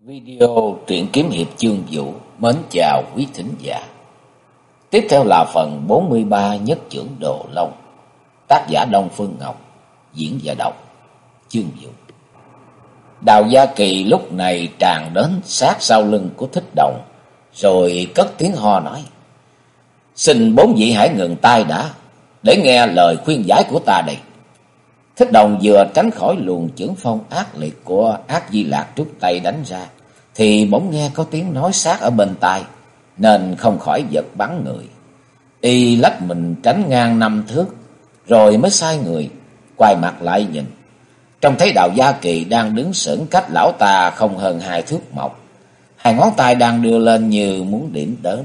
Video truyện kiếm hiệp chương vũ mến chào quý thính giả. Tiếp theo là phần 43 nhất trưởng Đồ Long. Tác giả Đông Phương Ngọc, diễn và đọc chương vũ. Đào Gia Kỳ lúc này tràn đến sát sau lưng của Thích Đồng, rồi cất tiếng ho nói. Xin bốn vị hãy ngừng tay đã, để nghe lời khuyên giải của ta đây. Thích đồng vừa tránh khỏi luồng chưởng phong ác liệt của ác di lạc trước tay đánh ra, thì bỗng nghe có tiếng nói sát ở bên tai, nên không khỏi giật bắn người. Y lách mình tránh ngang năm thước, rồi mới sai người, quay mặt lại nhìn. Trông thấy đạo gia kỳ đang đứng sững cách lão ta không hơn hai thước mọc. Hai ngón tay đang đưa lên như muốn điểm đến.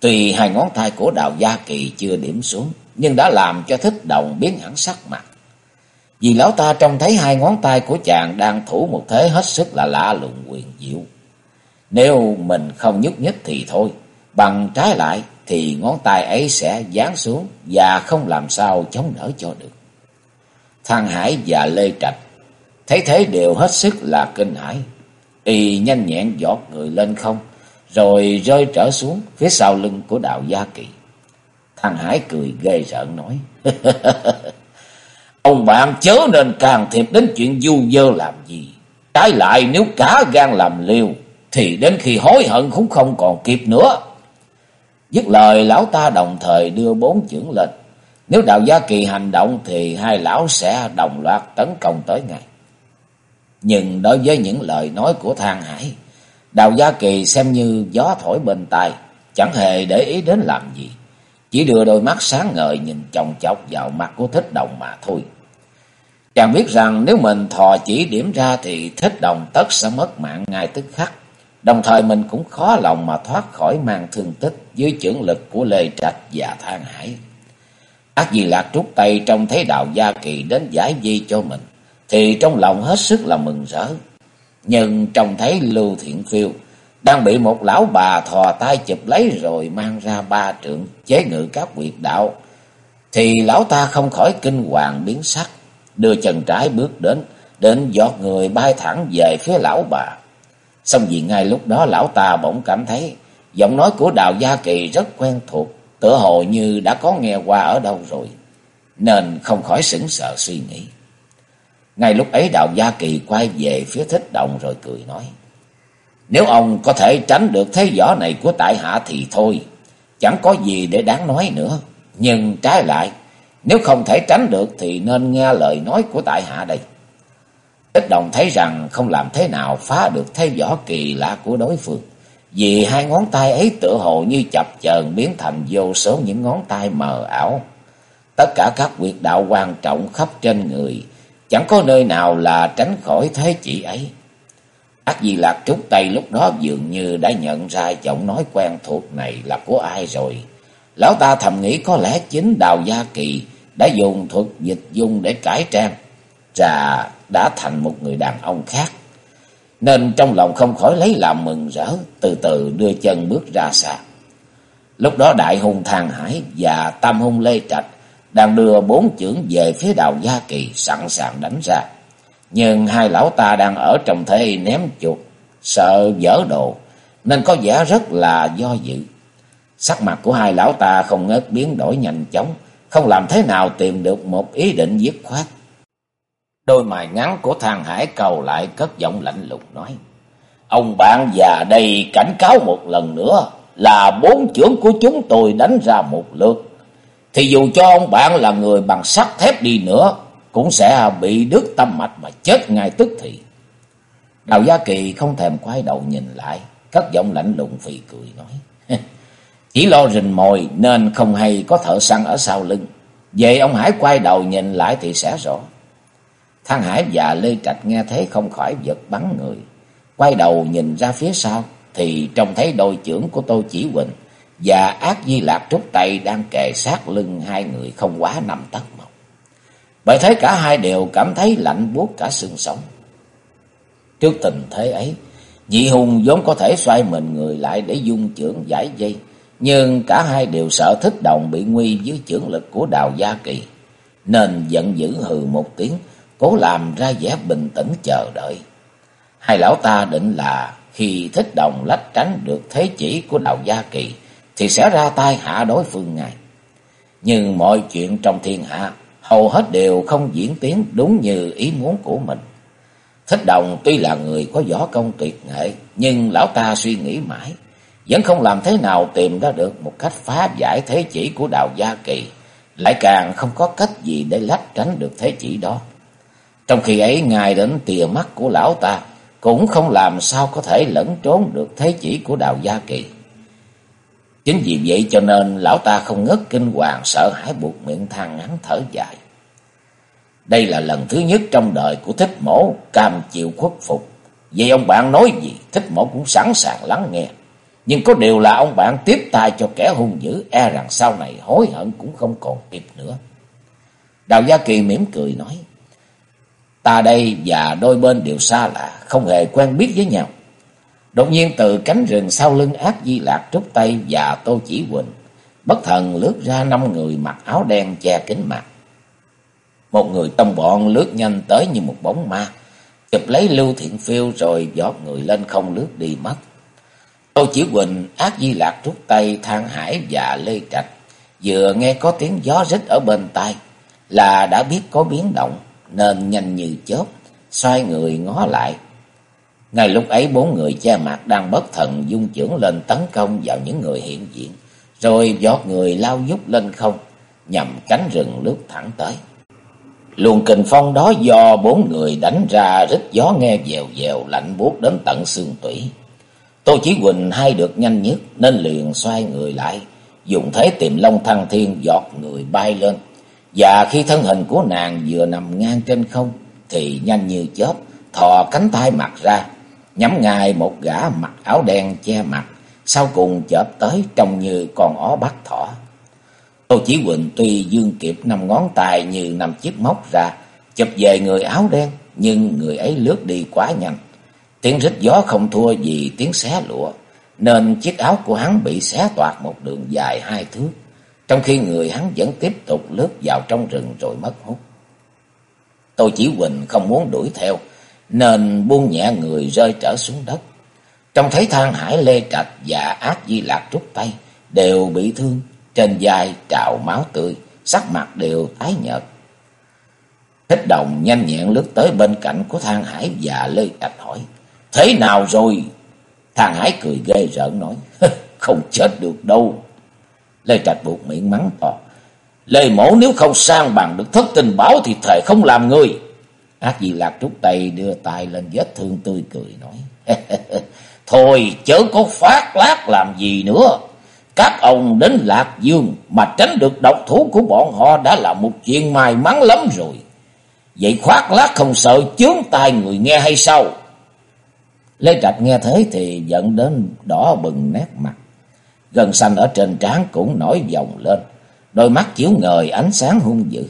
Tuy hai ngón tay của đạo gia kỳ chưa điểm xuống, nhưng đã làm cho thích động biến hẳn sắc mặt. Vì lão ta trông thấy hai ngón tay của chàng đang thủ một thế hết sức là lạ lùng quyền diệu. Nếu mình không nhúc nhích thì thôi, bằng trái lại thì ngón tay ấy sẽ giáng xuống và không làm sao chống đỡ cho được. Thang Hải và Lê Trạch thấy thế đều hết sức là kinh hãi. Y nhanh nhẹn giọt người lên không, rồi rơi trở xuống phía sau lưng của đạo Gia Kỳ. Thằng Hải cười ghê rợn nói. Ông bạn chớ nên càng thiệp đến chuyện du dơ làm gì. Trái lại nếu cả gan làm liều, thì đến khi hối hận cũng không còn kịp nữa. Dứt lời lão ta đồng thời đưa bốn chưởng lên. Nếu đạo gia kỳ hành động thì hai lão sẽ đồng loạt tấn công tới ngay. Nhưng đối với những lời nói của Thang Hải, đạo gia kỳ xem như gió thổi bên tai, chẳng hề để ý đến làm gì. Chỉ đưa đôi mắt sáng ngời nhìn chồng chọc vào mặt của thích đồng mà thôi. Chàng biết rằng nếu mình thò chỉ điểm ra thì thích đồng tất sẽ mất mạng ngay tức khắc. Đồng thời mình cũng khó lòng mà thoát khỏi mang thương tích dưới trưởng lực của Lê Trạch và Thang Hải. Ác gì lạc trút tay trong thấy đạo gia kỳ đến giải di cho mình, thì trong lòng hết sức là mừng rỡ. Nhưng trông thấy Lưu Thiện Phiêu đang bị một lão bà thò tay chụp lấy rồi mang ra ba trượng chế ngự các quyệt đạo, thì lão ta không khỏi kinh hoàng biến sắc đưa chân trái bước đến, đến giọt người bay thẳng về phía lão bà. Xong vì ngay lúc đó lão ta bỗng cảm thấy giọng nói của Đào Gia Kỳ rất quen thuộc, tựa hồ như đã có nghe qua ở đâu rồi, nên không khỏi sững sờ suy nghĩ. Ngay lúc ấy Đào Gia Kỳ quay về phía thích động rồi cười nói. Nếu ông có thể tránh được thế võ này của tại hạ thì thôi, chẳng có gì để đáng nói nữa. Nhưng trái lại, nếu không thể tránh được thì nên nghe lời nói của tại hạ đây. Tích đồng thấy rằng không làm thế nào phá được thế võ kỳ lạ của đối phương. Vì hai ngón tay ấy tựa hồ như chập chờn biến thành vô số những ngón tay mờ ảo. Tất cả các quyệt đạo quan trọng khắp trên người, chẳng có nơi nào là tránh khỏi thế chỉ ấy. Ác Di Lạc Trúc tay lúc đó dường như đã nhận ra giọng nói quen thuộc này là của ai rồi. Lão ta thầm nghĩ có lẽ chính Đào Gia Kỳ đã dùng thuật dịch dung để cải trang, trà đã thành một người đàn ông khác. Nên trong lòng không khỏi lấy làm mừng rỡ, từ từ đưa chân bước ra xa. Lúc đó đại hùng thang hải và tam hung lê trạch đang đưa bốn chưởng về phía đào gia kỳ sẵn sàng đánh ra. Nhưng hai lão ta đang ở trong thế ném chuột, sợ dở đồ, nên có vẻ rất là do dự. Sắc mặt của hai lão ta không ngớt biến đổi nhanh chóng, không làm thế nào tìm được một ý định dứt khoát. Đôi mày ngắn của thằng Hải cầu lại cất giọng lạnh lùng nói. Ông bạn già đây cảnh cáo một lần nữa là bốn trưởng của chúng tôi đánh ra một lượt. Thì dù cho ông bạn là người bằng sắt thép đi nữa, cũng sẽ bị đứt tâm mạch mà chết ngay tức thì. Đào Gia Kỳ không thèm quay đầu nhìn lại, cất giọng lạnh lùng phì cười nói. Chỉ lo rình mồi nên không hay có thợ săn ở sau lưng. Vậy ông Hải quay đầu nhìn lại thì sẽ rõ. Thang Hải và Lê Trạch nghe thấy không khỏi giật bắn người. Quay đầu nhìn ra phía sau thì trông thấy đôi trưởng của Tô Chỉ Huỳnh và ác di lạc trúc tay đang kề sát lưng hai người không quá nằm tấc một. Bởi thế cả hai đều cảm thấy lạnh buốt cả xương sống. Trước tình thế ấy, dị Hùng vốn có thể xoay mình người lại để dung trưởng giải dây, nhưng cả hai đều sợ thích đồng bị nguy dưới trưởng lực của đào gia kỳ. Nên giận dữ hừ một tiếng, cố làm ra vẻ bình tĩnh chờ đợi. Hai lão ta định là khi thích đồng lách tránh được thế chỉ của đạo gia kỳ thì sẽ ra tay hạ đối phương ngài Nhưng mọi chuyện trong thiên hạ hầu hết đều không diễn tiến đúng như ý muốn của mình. Thích đồng tuy là người có võ công tuyệt nghệ, nhưng lão ta suy nghĩ mãi, vẫn không làm thế nào tìm ra được một cách phá giải thế chỉ của đạo gia kỳ, lại càng không có cách gì để lách tránh được thế chỉ đó. Trong khi ấy ngài đến tìa mắt của lão ta, cũng không làm sao có thể lẫn trốn được thế chỉ của đạo gia kỳ. Chính vì vậy cho nên lão ta không ngớt kinh hoàng sợ hãi buộc miệng than ngắn thở dài. Đây là lần thứ nhất trong đời của thích mổ cam chịu khuất phục. Vậy ông bạn nói gì thích mổ cũng sẵn sàng lắng nghe. Nhưng có điều là ông bạn tiếp tay cho kẻ hung dữ e rằng sau này hối hận cũng không còn kịp nữa. Đào Gia Kỳ mỉm cười nói. Ta đây và đôi bên đều xa lạ, không hề quen biết với nhau. Đột nhiên từ cánh rừng sau lưng ác di lạc trúc tay và tô chỉ quỳnh, bất thần lướt ra năm người mặc áo đen che kính mặt. Một người tông bọn lướt nhanh tới như một bóng ma, chụp lấy Lưu Thiện Phiêu rồi giọt người lên không lướt đi mất. Tô Chỉ Quỳnh, Ác Di Lạc trúc tay, Thang Hải và Lê Trạch vừa nghe có tiếng gió rít ở bên tai là đã biết có biến động nên nhanh như chớp xoay người ngó lại. Ngay lúc ấy bốn người che mặt đang bất thần dung trưởng lên tấn công vào những người hiện diện, rồi giọt người lao dút lên không, nhằm cánh rừng lướt thẳng tới. Luồng kình phong đó do bốn người đánh ra rít gió nghe dèo dèo lạnh buốt đến tận xương tủy. Tô Chí Quỳnh hay được nhanh nhất nên liền xoay người lại, dùng thế tìm long thăng thiên giọt người bay lên. Và khi thân hình của nàng vừa nằm ngang trên không thì nhanh như chớp thò cánh tay mặt ra, nhắm ngay một gã mặc áo đen che mặt, sau cùng chợp tới trông như con ó bắt thỏ. Tô Chí Quỳnh tuy dương kịp năm ngón tay như năm chiếc móc ra, chụp về người áo đen, nhưng người ấy lướt đi quá nhanh. Tiếng rít gió không thua gì tiếng xé lụa, nên chiếc áo của hắn bị xé toạc một đường dài hai thước, trong khi người hắn vẫn tiếp tục lướt vào trong rừng rồi mất hút. tôi chỉ Quỳnh không muốn đuổi theo, nên buông nhẹ người rơi trở xuống đất. Trong thấy thang hải lê trạch và ác di lạc rút tay đều bị thương, trên vai trào máu tươi, sắc mặt đều tái nhợt. Thích đồng nhanh nhẹn lướt tới bên cạnh của thang hải và lê trạch hỏi. Thế nào rồi? thằng hải cười ghê rợn nói. không chết được đâu. Lê Trạch buộc miệng mắng to. Lê mổ nếu không sang bằng được thất tình báo thì thề không làm người. Ác gì lạc trúc tay đưa tay lên vết thương tươi cười nói. Thôi chớ có phát lát làm gì nữa. Các ông đến Lạc Dương mà tránh được độc thủ của bọn họ đã là một chuyện may mắn lắm rồi. Vậy khoác lát không sợ chướng tai người nghe hay sao? Lê Trạch nghe thế thì giận đến đỏ bừng nét mặt. Gần xanh ở trên trán cũng nổi vòng lên. Đôi mắt chiếu ngời ánh sáng hung dữ.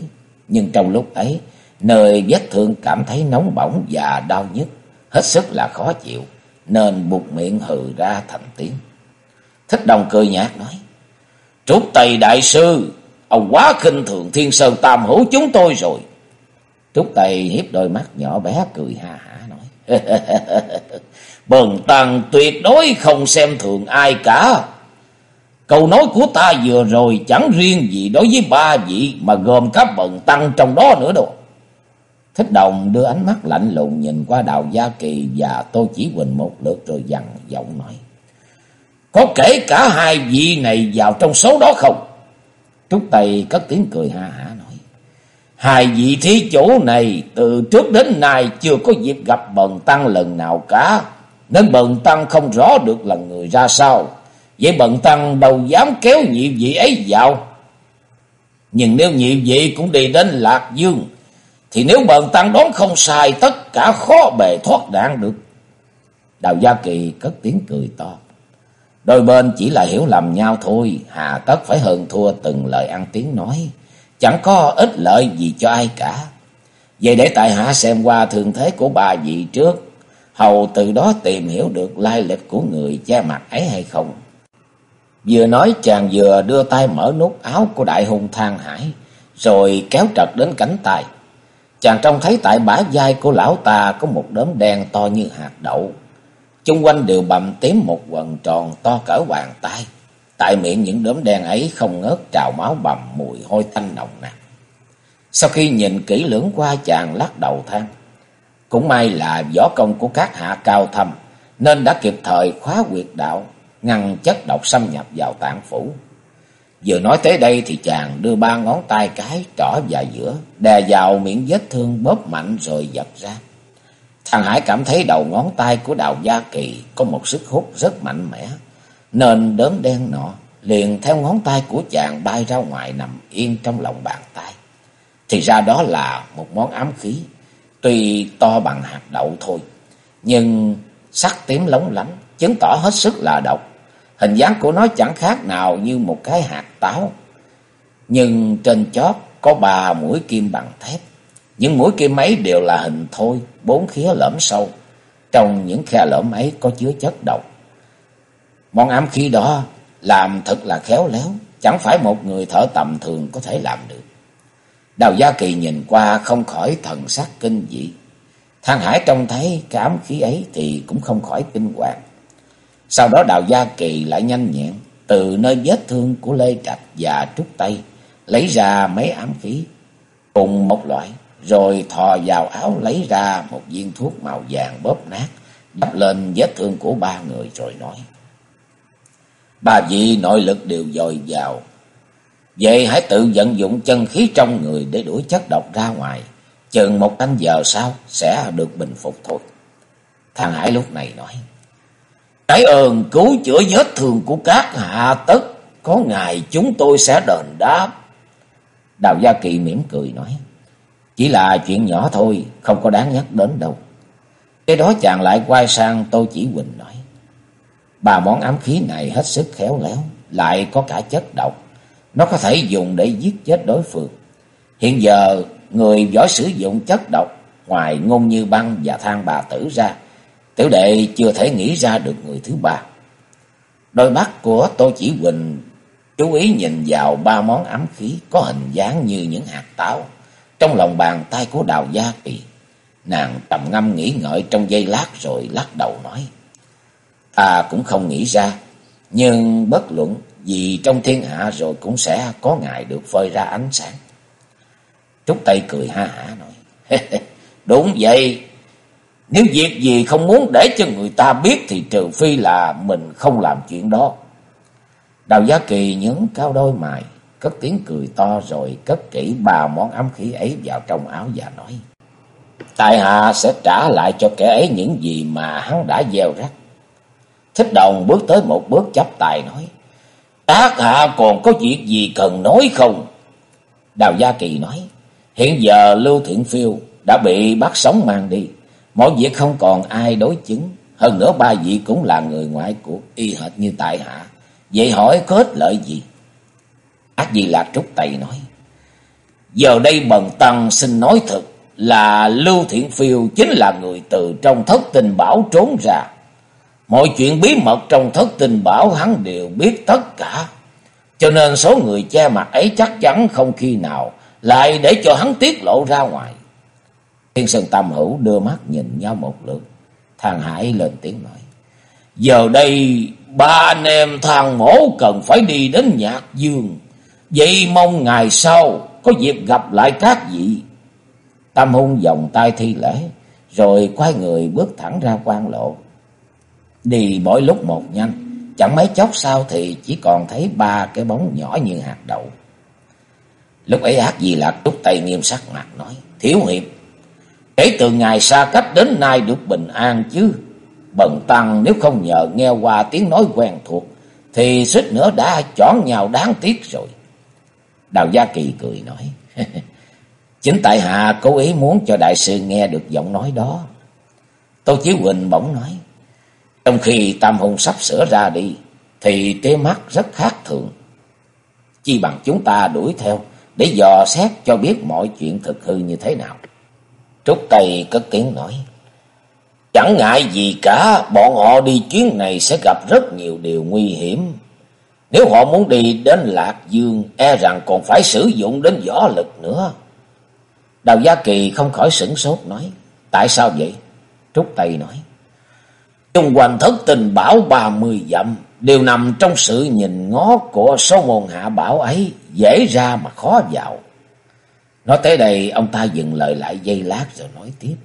Nhưng trong lúc ấy, nơi vết thương cảm thấy nóng bỏng và đau nhức, hết sức là khó chịu, nên buộc miệng hừ ra thành tiếng. Thích đồng cười nhạt nói, Trúc Tây Đại Sư, ông quá khinh thường thiên sơn tam hữu chúng tôi rồi. Trúc Tây hiếp đôi mắt nhỏ bé cười ha hả nói, Bần tăng tuyệt đối không xem thường ai cả. Câu nói của ta vừa rồi chẳng riêng gì đối với ba vị mà gồm các bần tăng trong đó nữa đâu. Thích đồng đưa ánh mắt lạnh lùng nhìn qua đào Gia Kỳ và Tô Chỉ Quỳnh một lượt rồi dằn giọng nói. Có kể cả hai vị này vào trong số đó không? Trúc Tây cất tiếng cười ha hả nói. Hai vị thí chủ này từ trước đến nay chưa có dịp gặp bần tăng lần nào cả. Nên bần tăng không rõ được là người ra sao. Vậy bần tăng đâu dám kéo nhị vị ấy vào. Nhưng nếu nhị vị cũng đi đến Lạc Dương. Thì nếu bần tăng đoán không sai tất cả khó bề thoát nạn được. Đào Gia Kỳ cất tiếng cười to. Đôi bên chỉ là hiểu lầm nhau thôi, hà tất phải hơn thua từng lời ăn tiếng nói. Chẳng có ích lợi gì cho ai cả. Vậy để tại hạ xem qua thường thế của bà vị trước, hầu từ đó tìm hiểu được lai lịch của người che mặt ấy hay không. Vừa nói chàng vừa đưa tay mở nút áo của đại hùng thang hải, rồi kéo trật đến cánh tay. Chàng trông thấy tại bả vai của lão ta có một đốm đen to như hạt đậu. Chung quanh đều bầm tím một quần tròn to cỡ bàn tay. Tại miệng những đốm đen ấy không ngớt trào máu bầm mùi hôi tanh nồng nặc. Sau khi nhìn kỹ lưỡng qua chàng lắc đầu than. Cũng may là võ công của các hạ cao thâm nên đã kịp thời khóa quyệt đạo, ngăn chất độc xâm nhập vào tạng phủ. Vừa nói tới đây thì chàng đưa ba ngón tay cái trỏ và giữa, đè vào miệng vết thương bóp mạnh rồi giật ra. Thằng Hải cảm thấy đầu ngón tay của Đào Gia Kỳ có một sức hút rất mạnh mẽ, nên đốm đen nọ liền theo ngón tay của chàng bay ra ngoài nằm yên trong lòng bàn tay. Thì ra đó là một món ám khí, tuy to bằng hạt đậu thôi, nhưng sắc tím lóng lánh, chứng tỏ hết sức là độc. Hình dáng của nó chẳng khác nào như một cái hạt táo. Nhưng trên chót có ba mũi kim bằng thép. Những mũi kim ấy đều là hình thôi, bốn khía lõm sâu. Trong những khe lõm ấy có chứa chất độc. Món ám khí đó làm thật là khéo léo, chẳng phải một người thợ tầm thường có thể làm được. Đào Gia Kỳ nhìn qua không khỏi thần sắc kinh dị. Thang Hải trông thấy cái ám khí ấy thì cũng không khỏi kinh hoàng. Sau đó Đào Gia Kỳ lại nhanh nhẹn, từ nơi vết thương của Lê Trạch và Trúc Tây, lấy ra mấy ám khí, cùng một loại, rồi thò vào áo lấy ra một viên thuốc màu vàng bóp nát đắp lên vết thương của ba người rồi nói. Ba vị nội lực đều dồi dào. Vậy hãy tự vận dụng chân khí trong người để đuổi chất độc ra ngoài. Chừng một canh giờ sau sẽ được bình phục thôi. Thằng Hải lúc này nói. Cái ơn cứu chữa vết thương của các hạ tất. Có ngày chúng tôi sẽ đền đáp. Đào Gia Kỳ mỉm cười nói. Chỉ là chuyện nhỏ thôi. Không có đáng nhắc đến đâu. Cái đó chàng lại quay sang Tô Chỉ Huỳnh nói. bà món ám khí này hết sức khéo léo. Lại có cả chất độc. Nó có thể dùng để giết chết đối phương. Hiện giờ người giỏi sử dụng chất độc ngoài ngôn như băng và than bà tử ra. Tiểu đệ chưa thể nghĩ ra được người thứ ba. Đôi mắt của Tô Chỉ Huỳnh chú ý nhìn vào ba món ám khí có hình dáng như những hạt táo. Trong lòng bàn tay của Đào Gia Kỳ, nàng trầm ngâm nghĩ ngợi trong giây lát rồi lắc đầu nói. Ta cũng không nghĩ ra, nhưng bất luận vì trong thiên hạ rồi cũng sẽ có ngày được phơi ra ánh sáng. Trúc Tây cười ha hả nói. Đúng vậy. Nếu việc gì không muốn để cho người ta biết thì trừ phi là mình không làm chuyện đó. Đào giá Kỳ nhấn cao đôi mày, cất tiếng cười to rồi cất kỹ ba món ám khí ấy vào trong áo và nói. Tại hạ sẽ trả lại cho kẻ ấy những gì mà hắn đã gieo rắc. Thích đồng bước tới một bước chắp tài nói. Tác hạ còn có việc gì cần nói không? Đào Gia Kỳ nói. Hiện giờ Lưu Thiện Phiêu đã bị bắt sống mang đi. Mọi việc không còn ai đối chứng. Hơn nữa ba vị cũng là người ngoại của y hệt như tại hạ. Vậy hỏi có ích lợi gì? Ác Di Lạc Trúc Tây nói. Giờ đây bần tăng xin nói thật là Lưu Thiện Phiêu chính là người từ trong thất tình bảo trốn ra. Mọi chuyện bí mật trong thất tình bảo hắn đều biết tất cả. Cho nên số người che mặt ấy chắc chắn không khi nào lại để cho hắn tiết lộ ra ngoài. Thiên Sơn Tam Hữu đưa mắt nhìn nhau một lượt. Thằng Hải lên tiếng nói. Giờ đây ba anh em thằng mổ cần phải đi đến Nhạc Dương. Vậy mong ngày sau có dịp gặp lại các vị. Tam Hung vòng tay thi lễ. Rồi quay người bước thẳng ra quan lộ. Đi mỗi lúc một nhanh. Chẳng mấy chốc sau thì chỉ còn thấy ba cái bóng nhỏ như hạt đậu. Lúc ấy ác gì lạc trúc tay nghiêm sắc mặt nói. Thiếu hiệp. Kể từ ngày xa cách đến nay được bình an chứ. Bần tăng nếu không nhờ nghe qua tiếng nói quen thuộc. Thì suýt nữa đã chọn nhau đáng tiếc rồi. Đào Gia Kỳ cười nói. Chính tại hạ cố ý muốn cho đại sư nghe được giọng nói đó. Tô Chí Huỳnh bỗng nói. Trong khi Tam Hùng sắp sửa ra đi. Thì tế mắt rất khác thường. Chi bằng chúng ta đuổi theo để dò xét cho biết mọi chuyện thực hư như thế nào. Trúc Tây cất tiếng nói. Chẳng ngại gì cả, bọn họ đi chuyến này sẽ gặp rất nhiều điều nguy hiểm. Nếu họ muốn đi đến Lạc Dương, e rằng còn phải sử dụng đến võ lực nữa. Đào Gia Kỳ không khỏi sửng sốt nói. Tại sao vậy? Trúc Tây nói. Trung quanh thất tình bảo ba mươi dặm. Đều nằm trong sự nhìn ngó của số môn hạ bảo ấy. Dễ ra mà khó vào. Nói tới đây, ông ta dừng lời lại giây lát rồi nói tiếp.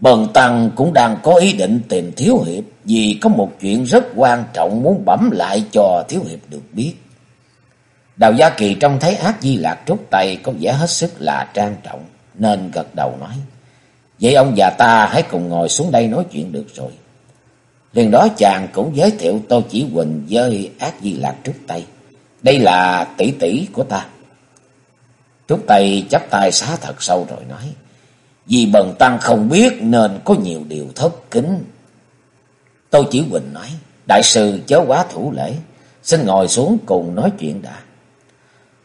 Bần Tăng cũng đang có ý định tìm Thiếu Hiệp, vì có một chuyện rất quan trọng muốn bẩm lại cho Thiếu Hiệp được biết. Đào Gia Kỳ trông thấy ác di lạc trúc tay có vẻ hết sức là trang trọng, nên gật đầu nói. Vậy ông già ta hãy cùng ngồi xuống đây nói chuyện được rồi. Liền đó chàng cũng giới thiệu Tô Chỉ Huỳnh với ác di lạc trước tay. Đây là tỷ tỷ của ta. Trúc tay chắp tay xá thật sâu rồi nói. Vì bần tăng không biết nên có nhiều điều thất kính. Tô Chỉ Huỳnh nói. Đại sư chớ quá thủ lễ. Xin ngồi xuống cùng nói chuyện đã.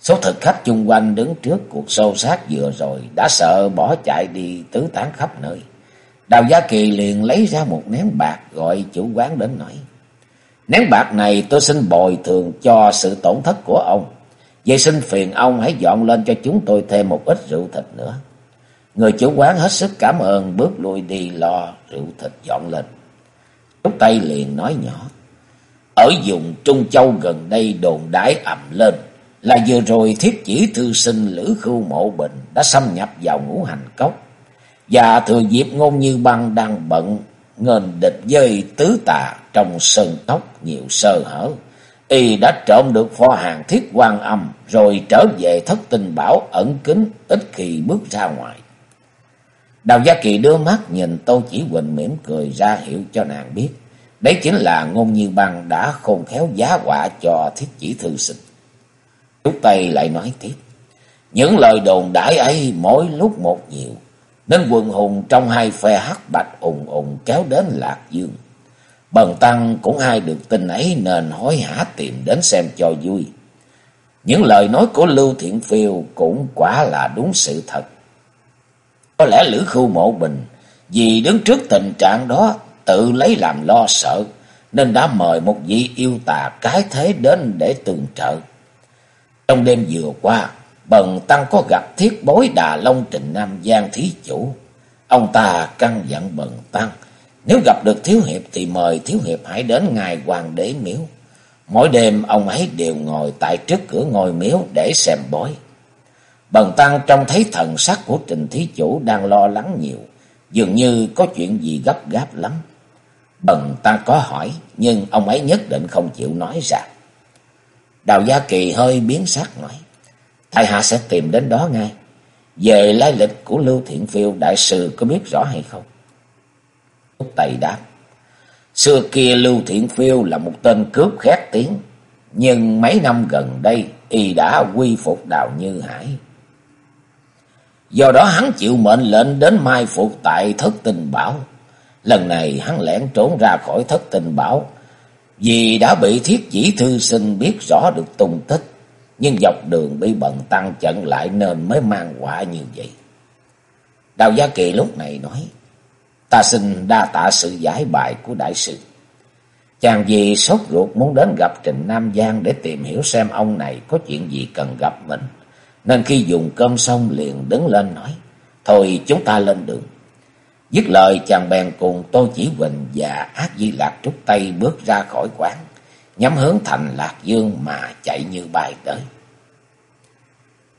Số thực khách chung quanh đứng trước cuộc sâu sát vừa rồi đã sợ bỏ chạy đi tứ tán khắp nơi. Đào Gia Kỳ liền lấy ra một nén bạc gọi chủ quán đến nói. Nén bạc này tôi xin bồi thường cho sự tổn thất của ông. Vậy xin phiền ông hãy dọn lên cho chúng tôi thêm một ít rượu thịt nữa. Người chủ quán hết sức cảm ơn, bước lui đi lo rượu thịt dọn lên. Trúc Tây liền nói nhỏ. Ở vùng Trung Châu gần đây đồn đái ầm lên là vừa rồi thiết chỉ thư sinh Lữ Khưu Mộ Bình đã xâm nhập vào ngũ hành cốc. Và thừa dịp ngôn như băng đang bận, ngền địch dây tứ tà trong sân tóc nhiều sơ hở. Y đã trộm được pho hàng thiết quan âm, rồi trở về thất tình bảo ẩn kín, ít khi bước ra ngoài. Đào Gia Kỳ đưa mắt nhìn Tô Chỉ Huỳnh mỉm cười ra hiệu cho nàng biết. Đấy chính là ngôn như băng đã khôn khéo giá họa cho thiết chỉ thư sinh. Trúc Tây lại nói tiếp. Những lời đồn đãi ấy mỗi lúc một nhiều. Nên quần hùng trong hai phe hắc bạch ùng ùng kéo đến Lạc Dương. Bần Tăng cũng ai được tin ấy nên hối hả tìm đến xem cho vui. Những lời nói của Lưu Thiện Phiêu cũng quả là đúng sự thật. Có lẽ Lữ Khu Mộ Bình vì đứng trước tình trạng đó tự lấy làm lo sợ, nên đã mời một vị yêu tà cái thế đến để tường trợ. Trong đêm vừa qua, Bần Tăng có gặp thiết bối Đà Long Trình Nam Giang Thí Chủ. Ông ta căn dặn Bần Tăng, nếu gặp được Thiếu Hiệp thì mời Thiếu Hiệp hãy đến ngài Hoàng đế miếu. Mỗi đêm ông ấy đều ngồi tại trước cửa ngôi miếu để xem bói. Bần Tăng trông thấy thần sắc của Trình Thí Chủ đang lo lắng nhiều, dường như có chuyện gì gấp gáp lắm. Bần Tăng có hỏi, nhưng ông ấy nhất định không chịu nói ra. Đào Gia Kỳ hơi biến sắc nói. Tại hạ sẽ tìm đến đó ngay. Về lai lịch của Lưu Thiện Phiêu, đại sư có biết rõ hay không? Úc Tây đáp. Xưa kia Lưu Thiện Phiêu là một tên cướp khét tiếng. Nhưng mấy năm gần đây, y đã quy phục Đào Như Hải. Do đó hắn chịu mệnh lệnh đến mai phục tại thất tình bảo. Lần này hắn lẻn trốn ra khỏi thất tình bảo vì đã bị thiết chỉ thư sinh biết rõ được tung tích, nhưng dọc đường bị bận tăng trận lại nên mới mang quả như vậy. Đào Gia Kỳ lúc này nói, ta xin đa tạ sự giải bài của đại sư. Chàng vì sốt ruột muốn đến gặp Trịnh Nam Giang để tìm hiểu xem ông này có chuyện gì cần gặp mình. Nên khi dùng cơm xong liền đứng lên nói, thôi chúng ta lên đường. Dứt lời chàng bèn cùng Tô Chỉ Huỳnh và Ác Di Lạc Trúc Tây bước ra khỏi quán, nhắm hướng thành Lạc Dương mà chạy như bay tới.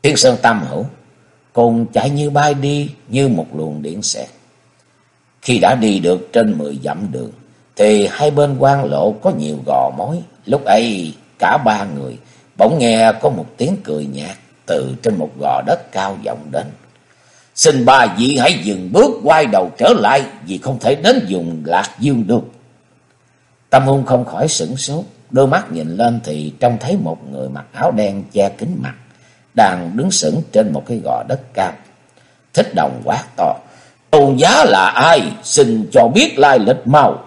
Thiên Sơn Tam Hữu cùng chạy như bay đi như một luồng điện xẹt. Khi đã đi được trên mười dặm đường, thì hai bên quan lộ có nhiều gò mối. Lúc ấy cả ba người bỗng nghe có một tiếng cười nhạt từ trên một gò đất cao vọng đến. Xin ba vị hãy dừng bước quay đầu trở lại vì không thể đến dùng lạc dương được. Tâm hung không khỏi sửng sốt, đôi mắt nhìn lên thì trông thấy một người mặc áo đen che kính mặt, đang đứng sững trên một cái gò đất cao. Thích đồng quát to, tôn giá là ai, xin cho biết lai lịch mau.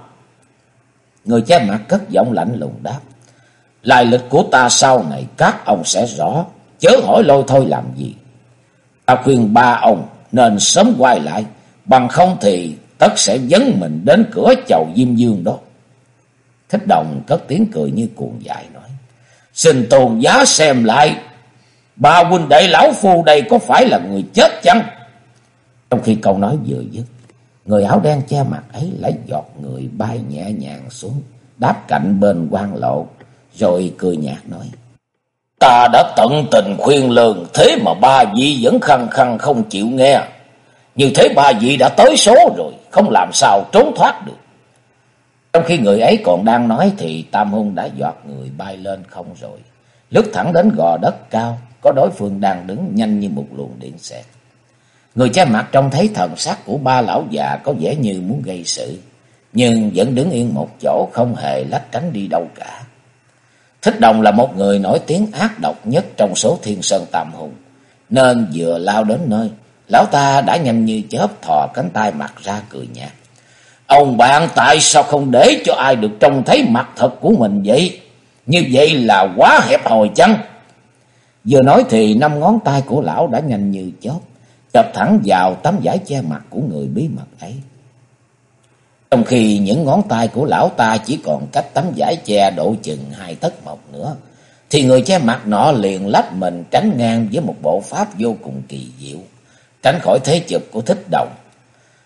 Người che mặt cất giọng lạnh lùng đáp, lai lịch của ta sau này các ông sẽ rõ, chớ hỏi lôi thôi làm gì. Ta khuyên ba ông nên sớm quay lại, bằng không thì tất sẽ dấn mình đến cửa chầu Diêm Dương đó. Thích đồng cất tiếng cười như cuồng dại nói, xin tôn giá xem lại, Ba huynh đệ lão phu đây có phải là người chết chăng? Trong khi câu nói vừa dứt, người áo đen che mặt ấy lấy giọt người bay nhẹ nhàng xuống, đáp cạnh bên quan lộ, rồi cười nhạt nói. Ta đã tận tình khuyên lường, thế mà ba vị vẫn khăng khăng không chịu nghe. Như thế ba vị đã tới số rồi, không làm sao trốn thoát được. Trong khi người ấy còn đang nói thì Tam Hung đã giọt người bay lên không rồi. Lướt thẳng đến gò đất cao, có đối phương đang đứng nhanh như một luồng điện xẹt. Người cha mặt trông thấy thần sắc của ba lão già có vẻ như muốn gây sự, nhưng vẫn đứng yên một chỗ không hề lách tránh đi đâu cả. Thích Đồng là một người nổi tiếng ác độc nhất trong số thiên sơn tam hùng, nên vừa lao đến nơi, lão ta đã nhanh như chớp thò cánh tay mặt ra cười nhạt. Ông bạn tại sao không để cho ai được trông thấy mặt thật của mình vậy? Như vậy là quá hẹp hòi chăng? Vừa nói thì năm ngón tay của lão đã nhanh như chớp, chập thẳng vào tấm vải che mặt của người bí mật ấy. Trong khi những ngón tay của lão ta chỉ còn cách tấm vải che độ chừng hai tấc một nữa, thì người che mặt nọ liền lách mình tránh ngang với một bộ pháp vô cùng kỳ diệu, tránh khỏi thế chụp của thích đồng.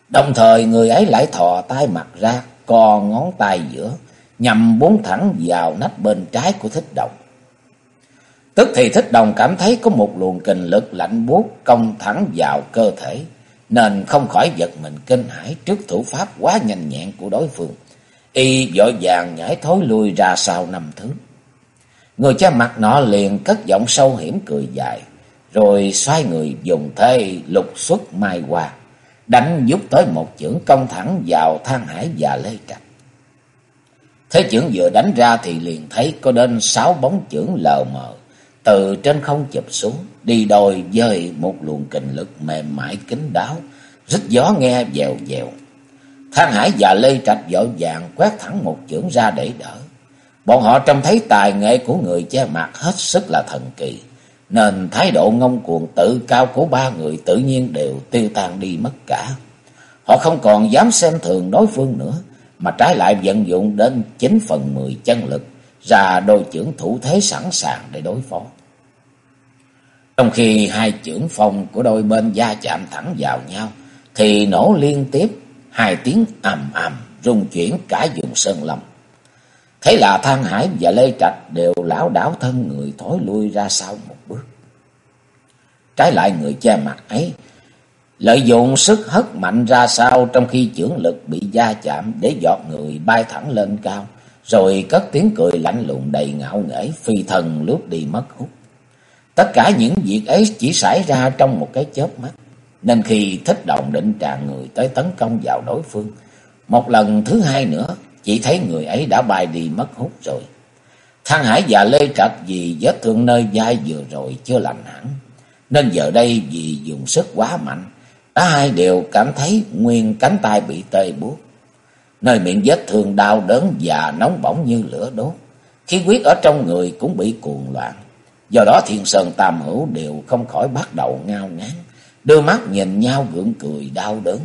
Đồng thời người ấy lại thò tay mặt ra, co ngón tay giữa, nhằm bốn thẳng vào nách bên trái của thích đồng. Tức thì thích đồng cảm thấy có một luồng kình lực lạnh buốt công thẳng vào cơ thể, nên không khỏi giật mình kinh hãi trước thủ pháp quá nhanh nhẹn của đối phương. Y vội vàng nhảy thối lui ra sau năm thước. Người cha mặt nọ liền cất giọng sâu hiểm cười dài, rồi xoay người dùng thế lục xuất mai qua, đánh giúp tới một chưởng công thẳng vào thang hải và lê trạch. Thế chưởng vừa đánh ra thì liền thấy có đến sáu bóng chưởng lờ mờ, từ trên không chụp xuống, đi đôi với một luồng kình lực mềm mại kín đáo, rít gió nghe dèo dèo. Thang Hải và Lê Trạch vội vàng quét thẳng một chưởng ra để đỡ. Bọn họ trông thấy tài nghệ của người che mặt hết sức là thần kỳ, nên thái độ ngông cuồng tự cao của ba người tự nhiên đều tiêu tan đi mất cả. Họ không còn dám xem thường đối phương nữa, mà trái lại vận dụng đến chín phần mười chân lực, ra đôi chưởng thủ thế sẵn sàng để đối phó. Trong khi hai trưởng phòng của đôi bên da chạm thẳng vào nhau, thì nổ liên tiếp, hai tiếng ầm ầm rung chuyển cả vùng sơn lâm. Thế là Thang Hải và Lê Trạch đều lão đảo thân người thối lui ra sau một bước. Trái lại người che mặt ấy, lợi dụng sức hất mạnh ra sau trong khi chưởng lực bị da chạm để giọt người bay thẳng lên cao, rồi cất tiếng cười lạnh lùng đầy ngạo nghễ phi thần lướt đi mất hút. Tất cả những việc ấy chỉ xảy ra trong một cái chớp mắt, nên khi thích động định tràn người tới tấn công vào đối phương, một lần thứ hai nữa, chỉ thấy người ấy đã bay đi mất hút rồi. Thang Hải và Lê Trạch vì vết thương nơi vai vừa rồi chưa lành hẳn, nên giờ đây vì dùng sức quá mạnh, cả hai đều cảm thấy nguyên cánh tay bị tê buốt. Nơi miệng vết thương đau đớn và nóng bỏng như lửa đốt, khí huyết ở trong người cũng bị cuồng loạn. Do đó Thiên Sơn Tam Hữu đều không khỏi bắt đầu ngao ngán, đưa mắt nhìn nhau gượng cười đau đớn.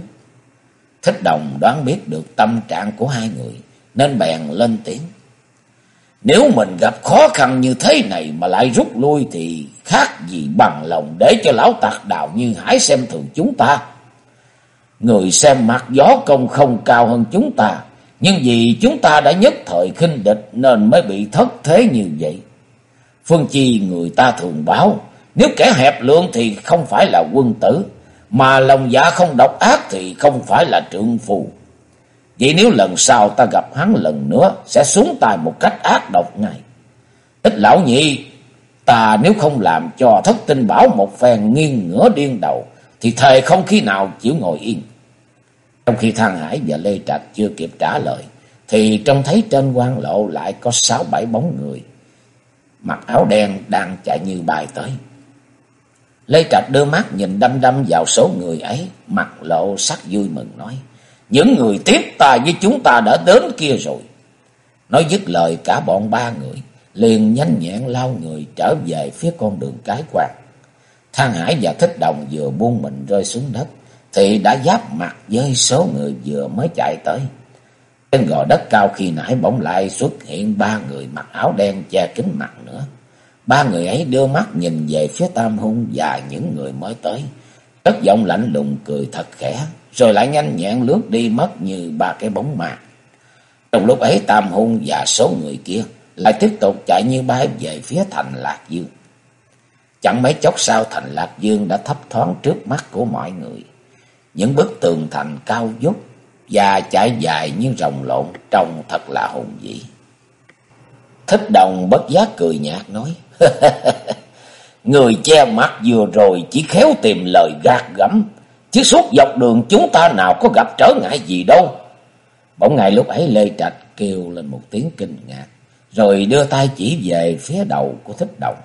Thích đồng đoán biết được tâm trạng của hai người, nên bèn lên tiếng. Nếu mình gặp khó khăn như thế này mà lại rút lui thì khác gì bằng lòng để cho lão tạc đạo như hải xem thường chúng ta. Người xem mặt gió công không cao hơn chúng ta, nhưng vì chúng ta đã nhất thời khinh địch nên mới bị thất thế như vậy. Phương chi người ta thường báo, nếu kẻ hẹp lượng thì không phải là quân tử, mà lòng dạ không độc ác thì không phải là trượng phù. Vậy nếu lần sau ta gặp hắn lần nữa, sẽ xuống tài một cách ác độc ngay. Ít lão nhị, ta nếu không làm cho thất tinh bảo một phen nghiêng ngửa điên đầu, thì thề không khi nào chịu ngồi yên. Trong khi Thang Hải và Lê Trạch chưa kịp trả lời, thì trông thấy trên quan lộ lại có sáu bảy bóng người. Mặc áo đen đang chạy như bài tới. Lê Trạch đưa mắt nhìn đăm đăm vào số người ấy, mặt lộ sắc vui mừng nói. Những người tiếp ta với chúng ta đã đến kia rồi. Nói dứt lời cả bọn ba người, liền nhanh nhẹn lao người trở về phía con đường cái quạt. Thang Hải và Thích Đồng vừa buông mình rơi xuống đất, thì đã giáp mặt với số người vừa mới chạy tới. Trên gò đất cao khi nãy bỗng lại xuất hiện ba người mặc áo đen che kín mặt nữa. Ba người ấy đưa mắt nhìn về phía Tam Hung và những người mới tới. Cất giọng lạnh lùng cười thật khẽ, rồi lại nhanh nhẹn lướt đi mất như ba cái bóng mạc. Trong lúc ấy Tam Hung và số người kia lại tiếp tục chạy như bay về phía thành Lạc Dương. Chẳng mấy chốc sau thành Lạc Dương đã thấp thoáng trước mắt của mọi người. Những bức tường thành cao vút và chải dài như rồng lộn trông thật là hùng vĩ. Thích đồng bất giác cười nhạt nói. Người che mặt vừa rồi chỉ khéo tìm lời gạt gẫm, chứ suốt dọc đường chúng ta nào có gặp trở ngại gì đâu. Bỗng ngày lúc ấy Lê Trạch kêu lên một tiếng kinh ngạc, rồi đưa tay chỉ về phía đầu của Thích Đồng.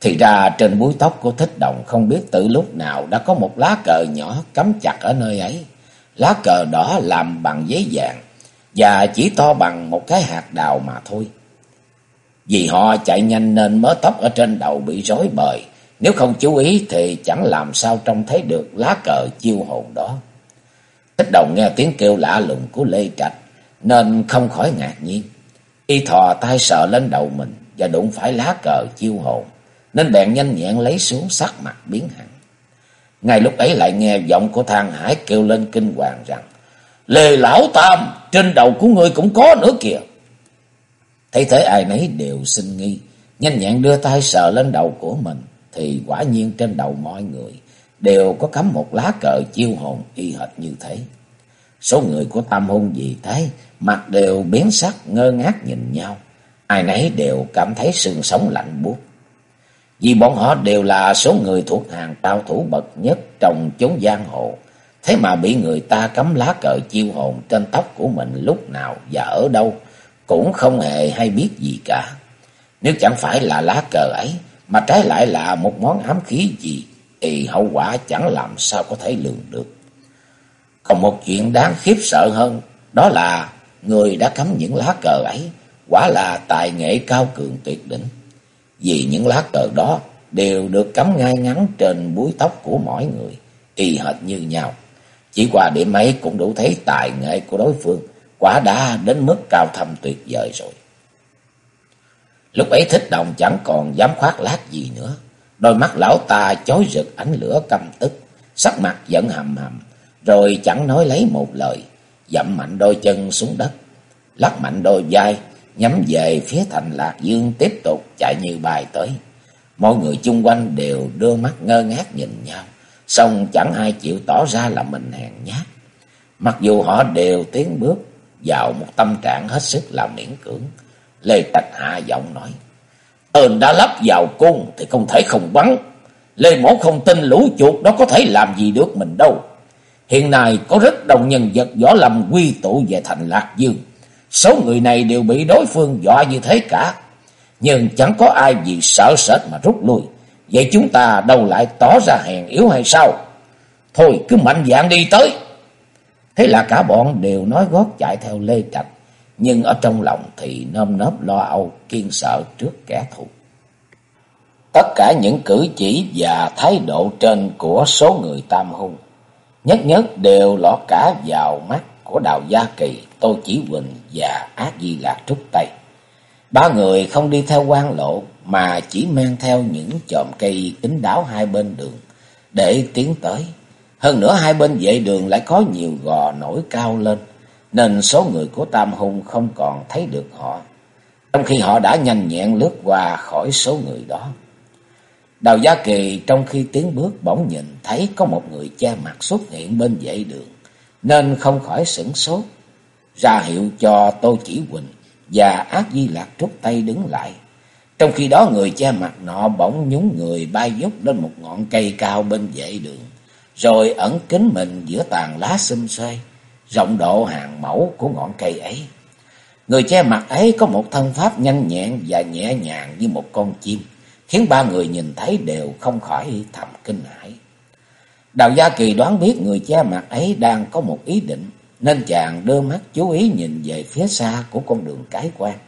Thì ra trên búi tóc của Thích Đồng không biết từ lúc nào đã có một lá cờ nhỏ cắm chặt ở nơi ấy. Lá cờ đỏ làm bằng giấy vàng và chỉ to bằng một cái hạt đào mà thôi. Vì họ chạy nhanh nên mớ tóc ở trên đầu bị rối bời. Nếu không chú ý thì chẳng làm sao trông thấy được lá cờ chiêu hồn đó. Thích đồng nghe tiếng kêu lạ lùng của Lê Trạch, nên không khỏi ngạc nhiên. Y thò tay sợ lên đầu mình và đụng phải lá cờ chiêu hồn, nên bèn nhanh nhẹn lấy xuống sắc mặt biến hẳn. Ngay lúc ấy lại nghe giọng của thang hải kêu lên kinh hoàng rằng Lê Lão Tam, trên đầu của ngươi cũng có nữa kìa. Thấy thế ai nấy đều sinh nghi, nhanh nhẹn đưa tay sờ lên đầu của mình, thì quả nhiên trên đầu mọi người đều có cắm một lá cờ chiêu hồn y hệt như thế. Số người của tam hôn vì thế, mặt đều biến sắc ngơ ngác nhìn nhau, ai nấy đều cảm thấy sương sống lạnh buốt. Vì bọn họ đều là số người thuộc hàng cao thủ bậc nhất trong chốn giang hồ, thế mà bị người ta cắm lá cờ chiêu hồn trên tóc của mình lúc nào và ở đâu, cũng không hề hay biết gì cả. Nếu chẳng phải là lá cờ ấy, mà trái lại là một món ám khí gì, thì hậu quả chẳng làm sao có thể lường được. Còn một chuyện đáng khiếp sợ hơn, đó là người đã cắm những lá cờ ấy, quả là tài nghệ cao cường tuyệt đỉnh. Vì những lá cờ đó đều được cắm ngay ngắn trên búi tóc của mỗi người, y hệt như nhau. Chỉ qua điểm ấy cũng đủ thấy tài nghệ của đối phương quả đã đến mức cao thâm tuyệt vời rồi. Lúc ấy thích đồng chẳng còn dám khoác lác gì nữa. Đôi mắt lão ta chói rực ánh lửa căm tức, sắc mặt giận hầm hầm, rồi chẳng nói lấy một lời, dậm mạnh đôi chân xuống đất, lắc mạnh đôi vai, nhắm về phía thành Lạc Dương tiếp tục chạy như bài tới. Mọi người chung quanh đều đưa mắt ngơ ngác nhìn nhau, song chẳng ai chịu tỏ ra là mình hèn nhát. Mặc dù họ đều tiến bước vào một tâm trạng hết sức là miễn cưỡng. Lê Trạch hạ giọng nói. Ơn đã lắp vào cung thì không thể không bắn. Lê Mổ không tin lũ chuột đó có thể làm gì được mình đâu. Hiện nay có rất đông nhân vật võ lâm quy tụ về thành Lạc Dương. Số người này đều bị đối phương dọa như thế cả. Nhưng chẳng có ai vì sợ sệt mà rút lui. Vậy chúng ta đâu lại tỏ ra hèn yếu hay sao? Thôi cứ mạnh dạng đi tới. Thế là cả bọn đều nói gót chạy theo Lê Trạch, nhưng ở trong lòng thì nơm nớp lo âu kiên sợ trước kẻ thù. Tất cả những cử chỉ và thái độ trên của số người tam hung, nhất nhất đều lọt cả vào mắt của Đào Gia Kỳ, Tô Chỉ Huỳnh và Ác Di Lạc Trúc tay. Ba người không đi theo quan lộ mà chỉ mang theo những chòm cây kính đáo hai bên đường để tiến tới. Hơn nữa hai bên vệ đường lại có nhiều gò nổi cao lên, nên số người của Tam Hung không còn thấy được họ, trong khi họ đã nhanh nhẹn lướt qua khỏi số người đó. Đào Gia Kỳ trong khi tiến bước bỗng nhìn thấy có một người che mặt xuất hiện bên vệ đường, nên không khỏi sửng sốt, ra hiệu cho Tô Chỉ Huỳnh và Ác Di Lạc rút tay đứng lại. Trong khi đó người che mặt nọ bỗng nhúng người bay dốc lên một ngọn cây cao bên vệ đường rồi ẩn kín mình giữa tàn lá xum xuê, rộng độ hàng mẫu của ngọn cây ấy. Người che mặt ấy có một thân pháp nhanh nhẹn và nhẹ nhàng như một con chim, khiến ba người nhìn thấy đều không khỏi thầm kinh hãi. Đào Gia Kỳ đoán biết người che mặt ấy đang có một ý định, nên chàng đưa mắt chú ý nhìn về phía xa của con đường cái quan.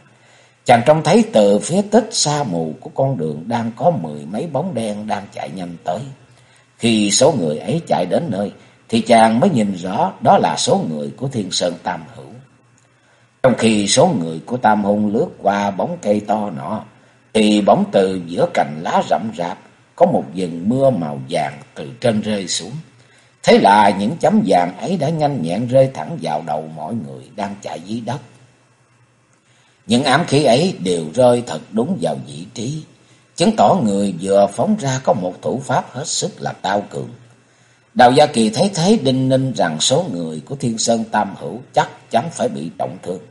Chàng trông thấy từ phía tích xa mù của con đường đang có mười mấy bóng đen đang chạy nhanh tới. Khi số người ấy chạy đến nơi, thì chàng mới nhìn rõ đó là số người của Thiên Sơn Tam Hữu. Trong khi số người của Tam Hung lướt qua bóng cây to nọ, thì bóng từ giữa cành lá rậm rạp có một dần mưa màu vàng từ trên rơi xuống. Thế là những chấm vàng ấy đã nhanh nhẹn rơi thẳng vào đầu mọi người đang chạy dưới đất. Những ám khí ấy đều rơi thật đúng vào vị trí, chứng tỏ người vừa phóng ra có một thủ pháp hết sức là cao cường. Đào Gia Kỳ thấy thế đinh ninh rằng số người của Thiên Sơn Tam Hữu chắc chắn phải bị trọng thương.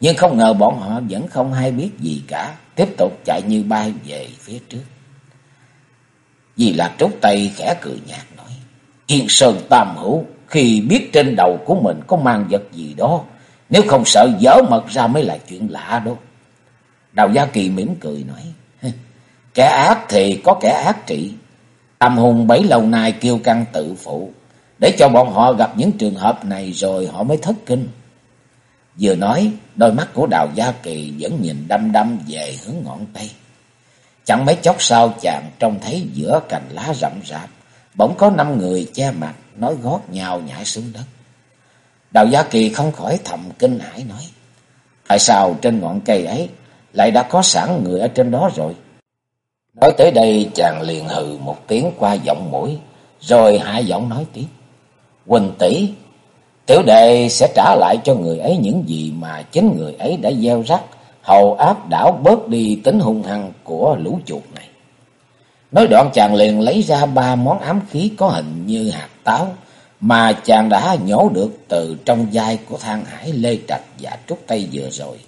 Nhưng không ngờ bọn họ vẫn không hay biết gì cả, tiếp tục chạy như bay về phía trước. Vì là Trúc Tây khẽ cười nhạt Yên Sơn Tam Hữu khi biết trên đầu của mình có mang vật gì đó, nếu không sợ dở mật ra mới là chuyện lạ đâu. Đào Gia Kỳ mỉm cười nói, Kẻ ác thì có kẻ ác trị, Tam hùng bấy lâu nay kêu căng tự phụ, để cho bọn họ gặp những trường hợp này rồi họ mới thất kinh. Vừa nói, đôi mắt của Đào Gia Kỳ vẫn nhìn đăm đăm về hướng ngọn tây. Chẳng mấy chốc sau chàng trông thấy giữa cành lá rậm rạp, bỗng có năm người che mặt, nói gót nhau nhảy xuống đất. Đào Gia Kỳ không khỏi thầm kinh hãi nói, tại sao trên ngọn cây ấy lại đã có sẵn người ở trên đó rồi? Nói tới đây chàng liền hừ một tiếng qua giọng mũi, rồi hạ giọng nói tiếp. Quỳnh tỷ tiểu đệ sẽ trả lại cho người ấy những gì mà chính người ấy đã gieo rắc, hầu áp đảo bớt đi tính hung hăng của lũ chuột này. Nói đoạn chàng liền lấy ra ba món ám khí có hình như hạt táo, mà chàng đã nhổ được từ trong vai của Thang Hải, Lê Trạch và Trúc Tây vừa rồi,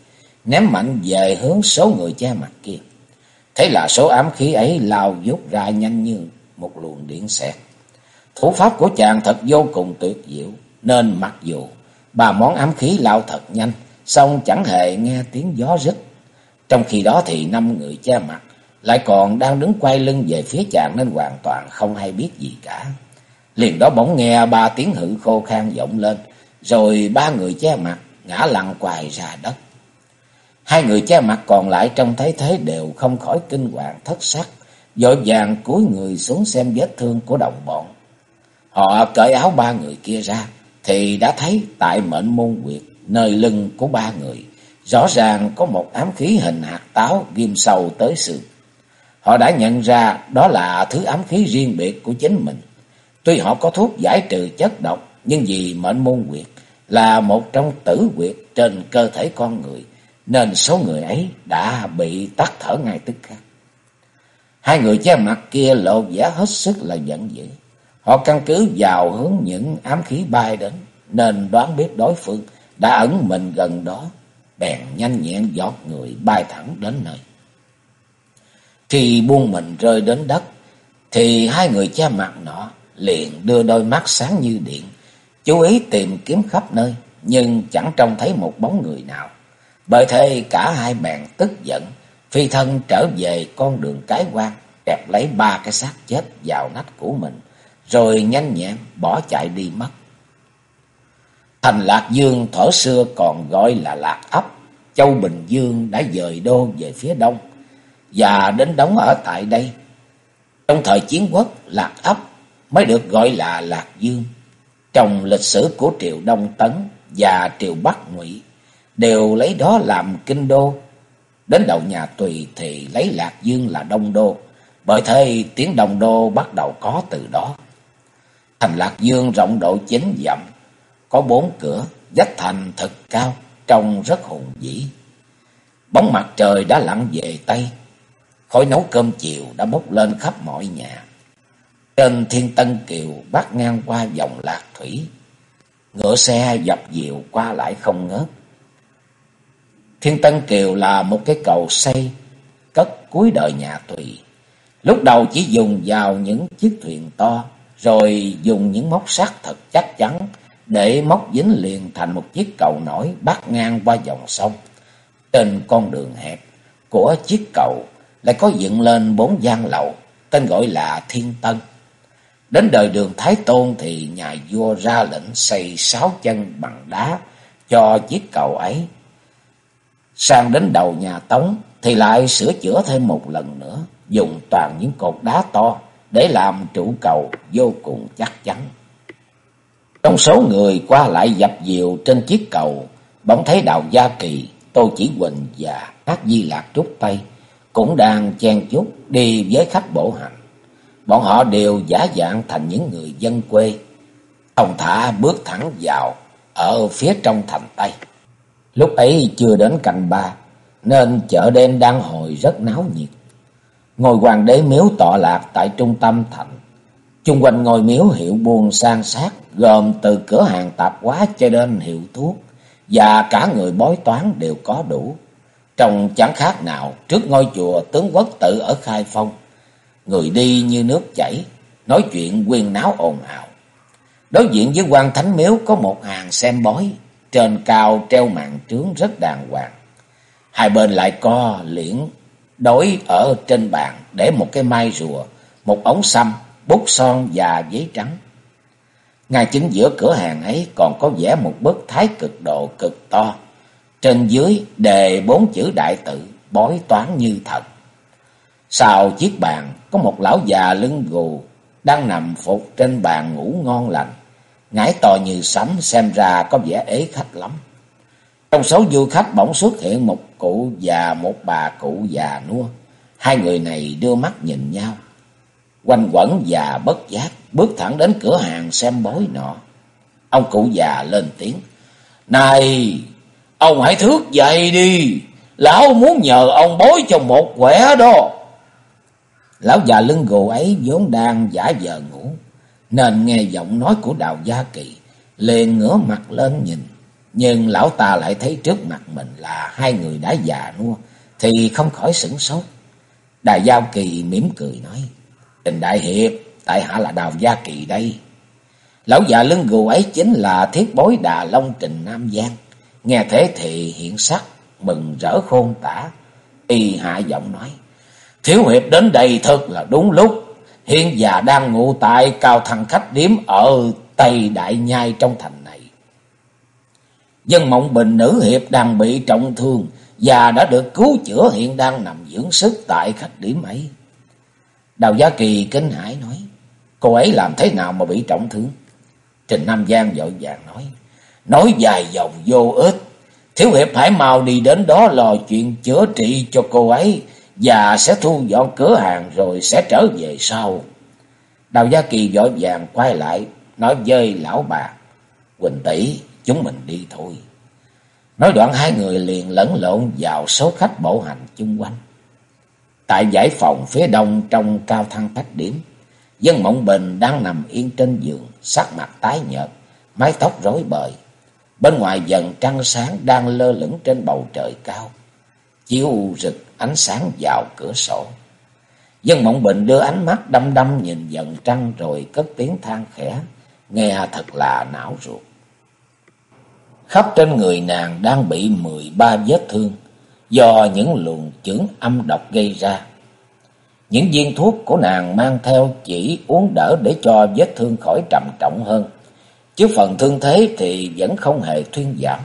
ném mạnh về hướng số người che mặt kia. Thế là số ám khí ấy lao dút ra nhanh như một luồng điện xẹt. Thủ pháp của chàng thật vô cùng tuyệt diệu, nên mặc dù ba món ám khí lao thật nhanh, song chẳng hề nghe tiếng gió rít. Trong khi đó thì năm người che mặt lại còn đang đứng quay lưng về phía chàng nên hoàn toàn không hay biết gì cả. Liền đó bỗng nghe ba tiếng hự khô khan vọng lên, rồi ba người che mặt ngã lăn quài ra đất. Hai người che mặt còn lại trong thấy thế đều không khỏi kinh hoàng thất sắc, vội vàng cúi người xuống xem vết thương của đồng bọn. Họ cởi áo ba người kia ra, thì đã thấy tại mệnh môn quyệt, nơi lưng của ba người, rõ ràng có một ám khí hình hạt táo ghim sâu tới xương. Họ đã nhận ra đó là thứ ám khí riêng biệt của chính mình. Tuy họ có thuốc giải trừ chất độc, nhưng vì mệnh môn quyệt là một trong tử quyệt trên cơ thể con người, nên số người ấy đã bị tắt thở ngay tức khắc. Hai người che mặt kia lộ vẻ hết sức là giận dữ. Họ căn cứ vào hướng những ám khí bay đến, nên đoán biết đối phương đã ẩn mình gần đó, bèn nhanh nhẹn giọt người bay thẳng đến nơi. Khi buông mình rơi đến đất, thì hai người cha mặt nọ liền đưa đôi mắt sáng như điện, chú ý tìm kiếm khắp nơi, nhưng chẳng trông thấy một bóng người nào. Bởi thế cả hai bèn tức giận, phi thân trở về con đường cái quan, kẹp lấy ba cái xác chết vào nách của mình, rồi nhanh nhẹn bỏ chạy đi mất. Thành Lạc Dương thở xưa còn gọi là Lạc ấp, Châu Bình Dương đã dời đô về phía đông, và đến đóng ở tại đây. Trong thời chiến quốc, Lạc ấp mới được gọi là Lạc Dương. Trong lịch sử của triều Đông Tấn và triều Bắc Ngụy đều lấy đó làm kinh đô. Đến đầu nhà Tùy thì lấy Lạc Dương là Đông Đô, bởi thế tiếng Đông Đô bắt đầu có từ đó. Thành Lạc Dương rộng độ chín dặm, có bốn cửa, dách thành thật cao, trông rất hùng vĩ. Bóng mặt trời đã lặn về Tây, khói nấu cơm chiều đã bốc lên khắp mọi nhà. Trên thiên tân kiều bắt ngang qua dòng lạc thủy, ngựa xe dập dịu qua lại không ngớt. Thiên Tân Kiều là một cái cầu xây cất cuối đời nhà Tùy. Lúc đầu chỉ dùng vào những chiếc thuyền to, rồi dùng những móc sắt thật chắc chắn để móc dính liền thành một chiếc cầu nổi bắt ngang qua dòng sông. Trên con đường hẹp của chiếc cầu lại có dựng lên bốn gian lầu, tên gọi là Thiên Tân. Đến đời đường Thái Tôn thì nhà vua ra lệnh xây sáu chân bằng đá cho chiếc cầu ấy Sang đến đầu nhà Tống thì lại sửa chữa thêm một lần nữa, dùng toàn những cột đá to để làm trụ cầu vô cùng chắc chắn. Trong số người qua lại dập dìu trên chiếc cầu, bỗng thấy Đào Gia Kỳ, Tô Chỉ Huỳnh và các Di Lạc Trúc Tây cũng đang chen chúc đi với khách bộ hành. Bọn họ đều giả dạng thành những người dân quê, thông thả bước thẳng vào ở phía trong thành Tây. Lúc ấy chưa đến cành ba, nên chợ đêm đang hồi rất náo nhiệt. Ngôi hoàng đế miếu tọa lạc tại trung tâm thành. Chung quanh ngôi miếu hiệu buôn sang sát, gồm từ cửa hàng tạp hóa cho đến hiệu thuốc, và cả người bói toán đều có đủ. Trông chẳng khác nào trước ngôi chùa tướng quốc tự ở Khai Phong. Người đi như nước chảy, nói chuyện quyên náo ồn ào. Đối diện với quan thánh miếu có một hàng xem bói, trên cao treo màn trướng rất đàng hoàng. Hai bên lại co liễn đối ở trên bàn để một cái mai rùa, một ống xăm, bút son và giấy trắng. Ngay chính giữa cửa hàng ấy còn có vẽ một bức thái cực độ cực to. Trên dưới đề bốn chữ đại tự, bói toán như thật. Sau chiếc bàn có một lão già lưng gù đang nằm phục trên bàn ngủ ngon lành. Ngải to như sấm xem ra có vẻ ế khách lắm. Trong số du khách bỗng xuất hiện một cụ già một bà cụ già nua. Hai người này đưa mắt nhìn nhau. Quanh quẩn và bất giác bước thẳng đến cửa hàng xem bói nọ. Ông cụ già lên tiếng. Này, ông hãy thước dậy đi. Lão muốn nhờ ông bói cho một quẻ đó. Lão già lưng gù ấy vốn đang giả vờ ngủ. Nên nghe giọng nói của đào gia kỳ. liền ngửa mặt lên nhìn. Nhưng lão ta lại thấy trước mặt mình là hai người đã già nua. Thì không khỏi sửng sốt. Đào Giao Kỳ mỉm cười nói. Trình Đại Hiệp, tại hạ là Đào Gia Kỳ đây. Lão già lưng gù ấy chính là thiết bối Đà Long Trình Nam Giang. Nghe thế thì hiện sắc, mừng rỡ khôn tả. Y hạ giọng nói. Thiếu hiệp đến đây thật là đúng lúc. Hiện già đang ngủ tại cao thằng khách điếm ở Tây Đại Nhai trong thành này. Dân mộng bình nữ hiệp đang bị trọng thương và đã được cứu chữa hiện đang nằm dưỡng sức tại khách điểm ấy. Đào Gia Kỳ kinh hãi nói, cô ấy làm thế nào mà bị trọng thương? Trình Nam Giang vội vàng nói, nói dài dòng vô ích, Thiếu Hiệp hãy mau đi đến đó lo chuyện chữa trị cho cô ấy và sẽ thu dọn cửa hàng rồi sẽ trở về sau. Đào Gia Kỳ vội vàng quay lại nói với lão bà, Quỳnh tỷ chúng mình đi thôi. Nói đoạn hai người liền lẫn lộn vào số khách bộ hành chung quanh. Tại giải phòng phía đông trong cao thăng tách điểm, Dân Mộng Bình đang nằm yên trên giường, sắc mặt tái nhợt, mái tóc rối bời. Bên ngoài dần trăng sáng đang lơ lửng trên bầu trời cao, chiếu rực ánh sáng vào cửa sổ. Dân Mộng Bình đưa ánh mắt đăm đăm nhìn dần trăng rồi cất tiếng than khẽ, nghe thật là não ruột. Khắp trên người nàng đang bị mười ba vết thương do những luồng chưởng âm độc gây ra. Những viên thuốc của nàng mang theo chỉ uống đỡ để cho vết thương khỏi trầm trọng hơn. Chứ phần thương thế thì vẫn không hề thuyên giảm.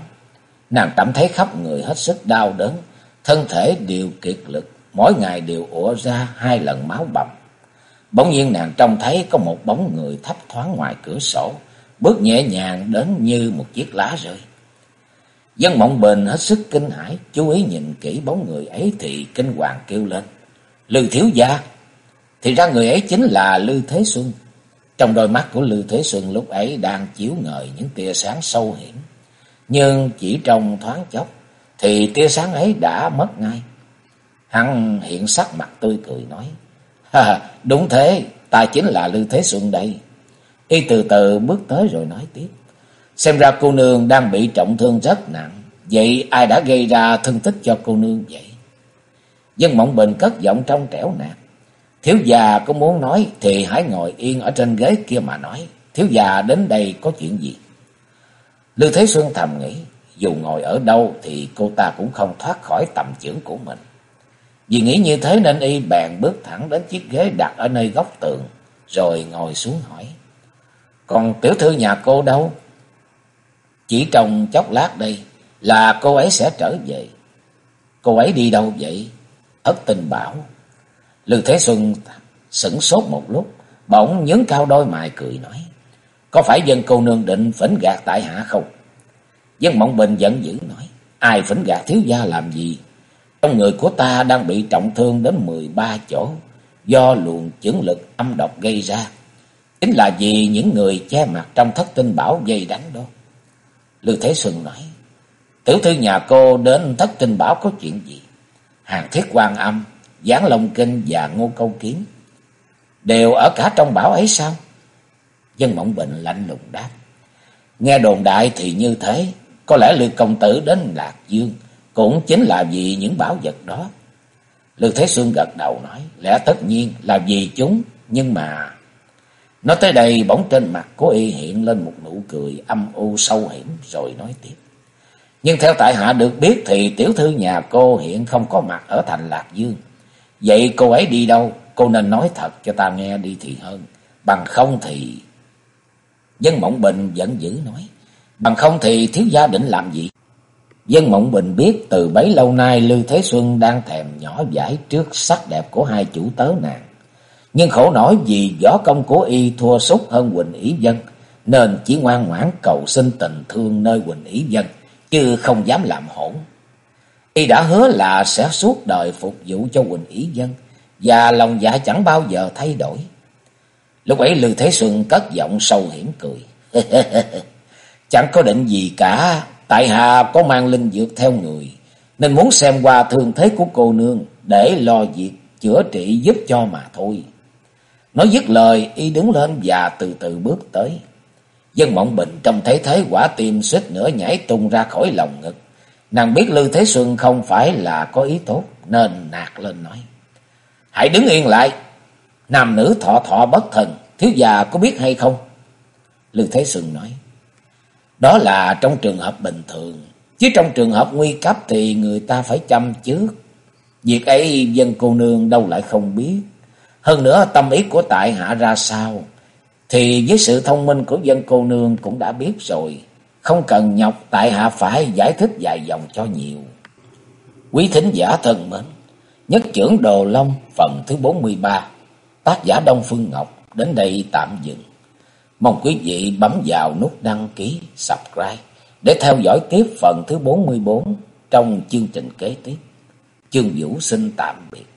Nàng cảm thấy khắp người hết sức đau đớn, thân thể đều kiệt lực, mỗi ngày đều ủa ra hai lần máu bầm. Bỗng nhiên nàng trông thấy có một bóng người thấp thoáng ngoài cửa sổ, bước nhẹ nhàng đến như một chiếc lá rơi. Dân mộng bình hết sức kinh hãi, chú ý nhìn kỹ bóng người ấy thì kinh hoàng kêu lên. Lư thiếu gia, thì ra người ấy chính là Lư Thế Xuân. Trong đôi mắt của Lưu Thế Xuân lúc ấy đang chiếu ngời những tia sáng sâu hiểm. Nhưng chỉ trong thoáng chốc thì tia sáng ấy đã mất ngay. Hắn hiện sắc mặt tươi cười nói. Ha, đúng thế, ta chính là Lưu Thế Xuân đây. Y từ từ bước tới rồi nói tiếp. Xem ra cô nương đang bị trọng thương rất nặng. Vậy ai đã gây ra thương tích cho cô nương vậy? Dân Mộng Bình cất giọng trong trẻo nạt. Thiếu già có muốn nói thì hãy ngồi yên ở trên ghế kia mà nói. Thiếu già đến đây có chuyện gì? Lưu Thế Xuân thầm nghĩ. Dù ngồi ở đâu thì cô ta cũng không thoát khỏi tầm chưởng của mình. Vì nghĩ như thế nên y bèn bước thẳng đến chiếc ghế đặt ở nơi góc tường. Rồi ngồi xuống hỏi. Còn tiểu thư nhà cô đâu? Chỉ trong chốc lát đây là cô ấy sẽ trở về. Cô ấy đi đâu vậy? Ất tình bảo lưu Thế Xuân sững sốt một lúc, bỗng nhướng cao đôi mày cười nói. Có phải dân cô nương định phỉnh gạt tại hạ không? Dân Mộng Bình giận dữ nói. Ai phỉnh gạt thiếu gia làm gì? Trong người của ta đang bị trọng thương đến 13 chỗ do luồng chứng lực âm độc gây ra. Chính là vì những người che mặt trong thất tinh bảo dây đánh đó. Lưu Thế Xuân nói, tiểu thư nhà cô đến thất tinh bảo có chuyện gì? Hàng thiết quan âm, gián long kinh và ngô câu kiến Đều ở cả trong bảo ấy sao? Dân Mộng Bình lạnh lùng đáp. Nghe đồn đại thì như thế, có lẽ Lưu Công Tử đến Lạc Dương cũng chính là vì những bảo vật đó. Lưu Thế Xuân gật đầu nói, lẽ tất nhiên là vì chúng, nhưng mà... Nói tới đây bỗng trên mặt của y hiện lên một nụ cười âm u sâu hiểm rồi nói tiếp. Nhưng theo tại hạ được biết thì tiểu thư nhà cô hiện không có mặt ở thành Lạc Dương. Vậy cô ấy đi đâu? Cô nên nói thật cho ta nghe đi thì hơn. Bằng không thì... Dân Mộng Bình giận dữ nói. Bằng không thì thiếu gia định làm gì? Dân Mộng Bình biết từ bấy lâu nay Lưu Thế Xuân đang thèm nhỏ giải trước sắc đẹp của hai chủ tớ nàng. Nhưng khổ nổi vì võ công của y thua sút hơn Quỳnh Ý Dân, nên chỉ ngoan ngoãn cầu xin tình thương nơi Quỳnh Ý Dân, chứ không dám làm hỗn. Y đã hứa là sẽ suốt đời phục vụ cho Quỳnh Ý Dân, và lòng dạ chẳng bao giờ thay đổi. Lúc ấy Lưu Thế Xuân cất giọng sâu hiểm cười. Chẳng có định gì cả, tại hạ có mang linh dược theo người, nên muốn xem qua thương thế của cô nương để lo việc chữa trị giúp cho mà thôi. Nói dứt lời, y đứng lên và từ từ bước tới. Dân Mộng Bình trông thấy thế quả tim suýt nữa nhảy tung ra khỏi lòng ngực. Nàng biết Lư Thế Xuân không phải là có ý tốt, nên nạt lên nói. Hãy đứng yên lại, nam nữ thọ thọ bất thần, thiếu già có biết hay không? Lư Thế Xuân nói. Đó là trong trường hợp bình thường, chứ trong trường hợp nguy cấp thì người ta phải chăm chứ Việc ấy dân cô nương đâu lại không biết. Hơn nữa tâm ý của tại hạ ra sao, thì với sự thông minh của dân cô nương cũng đã biết rồi. Không cần nhọc tại hạ phải giải thích dài dòng cho nhiều. Quý thính giả thân mến, nhất trưởng Đồ Long phần thứ 43, tác giả Đông Phương Ngọc đến đây tạm dừng. Mong quý vị bấm vào nút đăng ký, subscribe để theo dõi tiếp phần thứ 44 trong chương trình kế tiếp. Chương Vũ xin tạm biệt.